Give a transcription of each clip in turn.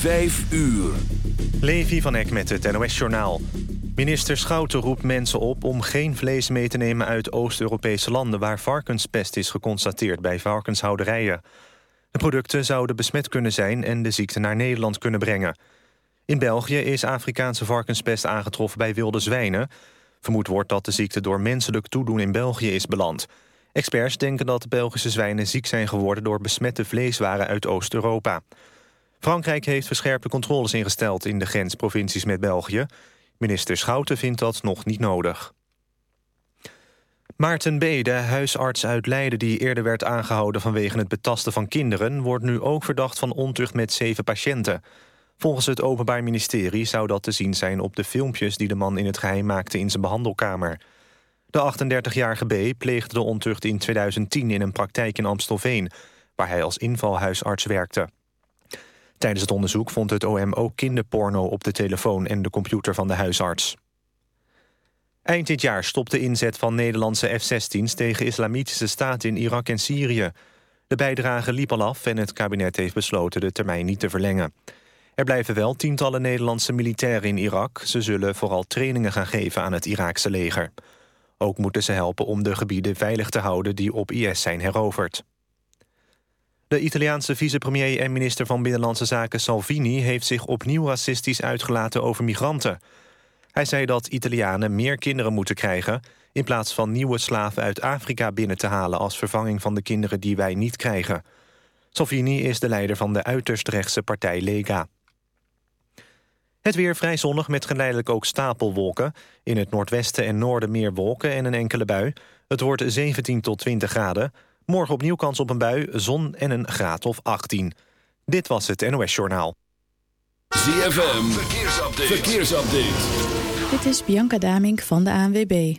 5 uur. Levi van Eck met het NOS-journaal. Minister Schouten roept mensen op om geen vlees mee te nemen uit Oost-Europese landen... waar varkenspest is geconstateerd bij varkenshouderijen. De producten zouden besmet kunnen zijn en de ziekte naar Nederland kunnen brengen. In België is Afrikaanse varkenspest aangetroffen bij wilde zwijnen. Vermoed wordt dat de ziekte door menselijk toedoen in België is beland. Experts denken dat de Belgische zwijnen ziek zijn geworden... door besmette vleeswaren uit Oost-Europa. Frankrijk heeft verscherpte controles ingesteld in de grensprovincies met België. Minister Schouten vindt dat nog niet nodig. Maarten B., de huisarts uit Leiden die eerder werd aangehouden vanwege het betasten van kinderen, wordt nu ook verdacht van ontucht met zeven patiënten. Volgens het Openbaar Ministerie zou dat te zien zijn op de filmpjes die de man in het geheim maakte in zijn behandelkamer. De 38-jarige B. pleegde de ontucht in 2010 in een praktijk in Amstelveen, waar hij als invalhuisarts werkte. Tijdens het onderzoek vond het OM ook kinderporno op de telefoon en de computer van de huisarts. Eind dit jaar stopt de inzet van Nederlandse F-16's tegen islamitische staten in Irak en Syrië. De bijdrage liep al af en het kabinet heeft besloten de termijn niet te verlengen. Er blijven wel tientallen Nederlandse militairen in Irak. Ze zullen vooral trainingen gaan geven aan het Iraakse leger. Ook moeten ze helpen om de gebieden veilig te houden die op IS zijn heroverd. De Italiaanse vicepremier en minister van Binnenlandse Zaken Salvini... heeft zich opnieuw racistisch uitgelaten over migranten. Hij zei dat Italianen meer kinderen moeten krijgen... in plaats van nieuwe slaven uit Afrika binnen te halen... als vervanging van de kinderen die wij niet krijgen. Salvini is de leider van de uiterst rechtse partij Lega. Het weer vrij zonnig met geleidelijk ook stapelwolken. In het noordwesten en noorden meer wolken en een enkele bui. Het wordt 17 tot 20 graden. Morgen opnieuw kans op een bui, zon en een graad of 18. Dit was het NOS Journaal. ZFM, verkeersupdate. verkeersupdate. Dit is Bianca Damink van de ANWB.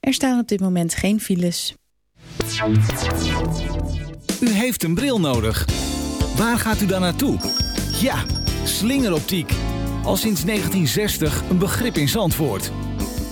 Er staan op dit moment geen files. U heeft een bril nodig. Waar gaat u dan naartoe? Ja, slingeroptiek. Al sinds 1960 een begrip in Zandvoort.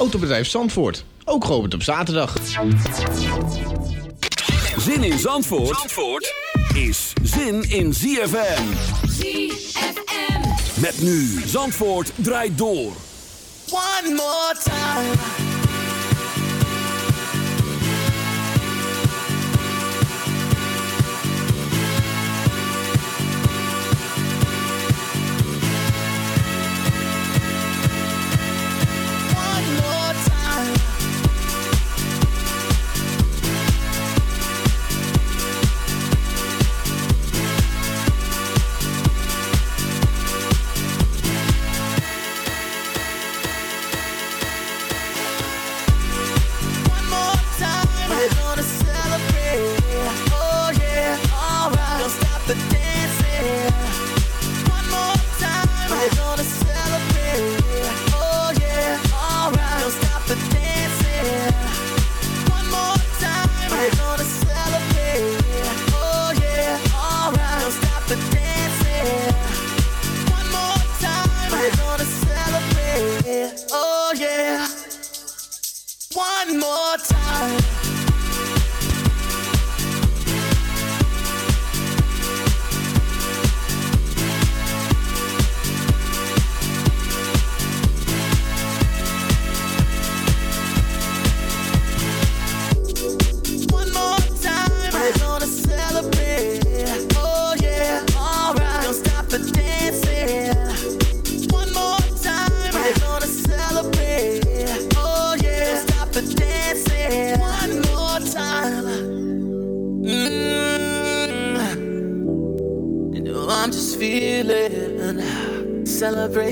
Autobedrijf Zandvoort, ook geopend op zaterdag. Zin in Zandvoort, Zandvoort is zin in ZFM. ZFM. Met nu Zandvoort draait door. One more time.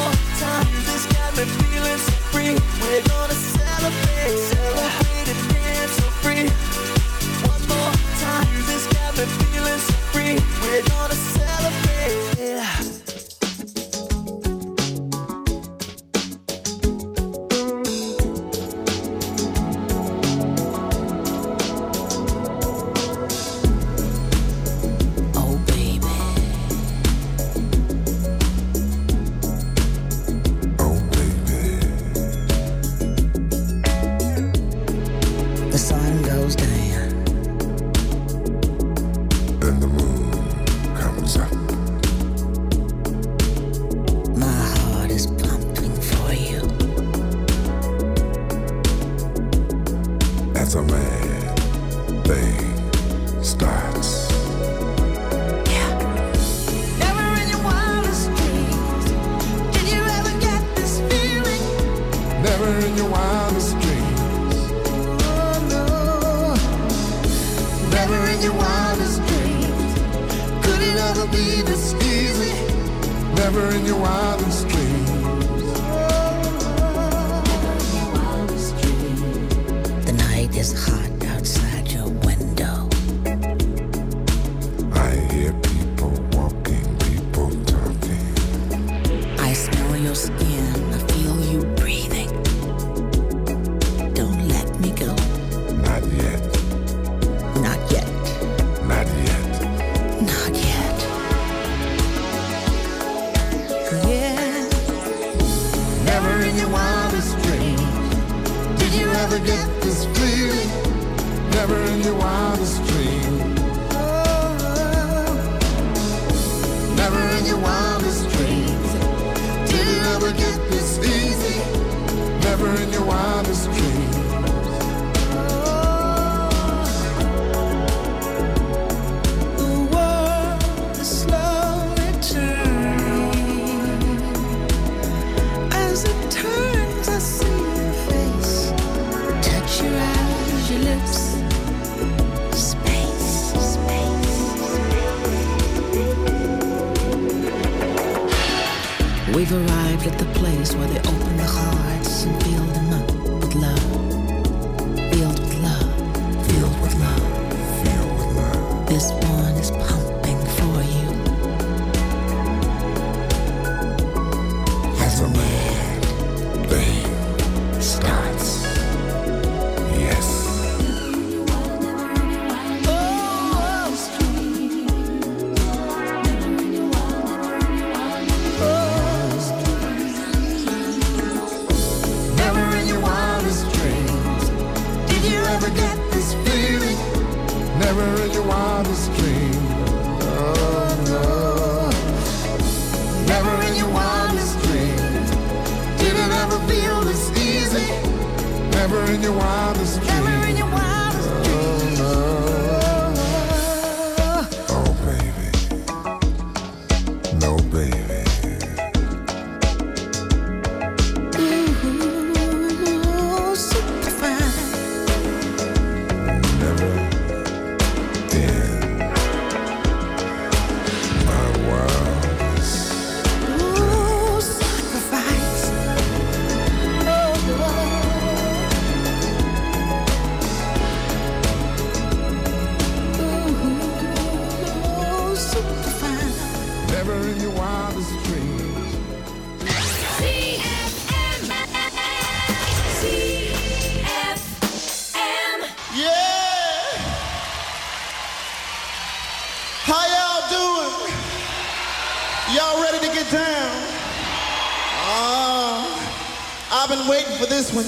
More time.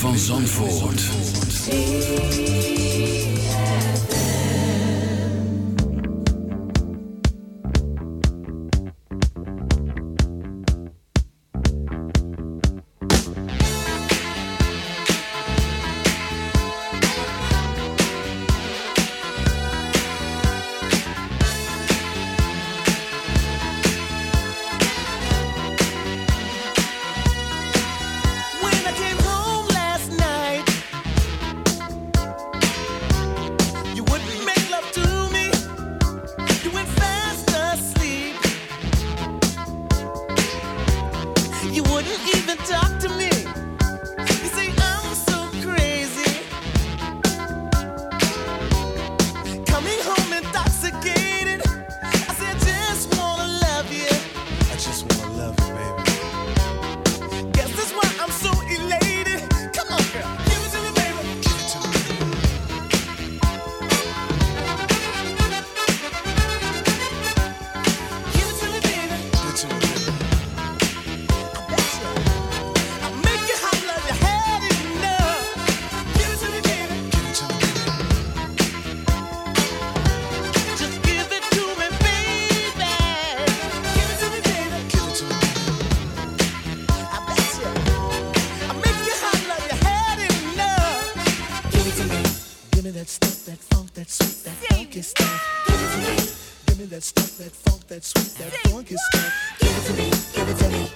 van Zandvoort. Give it to me, give it to me,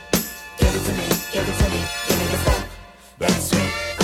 give it to me, give it to me, give me the funk, that sweet.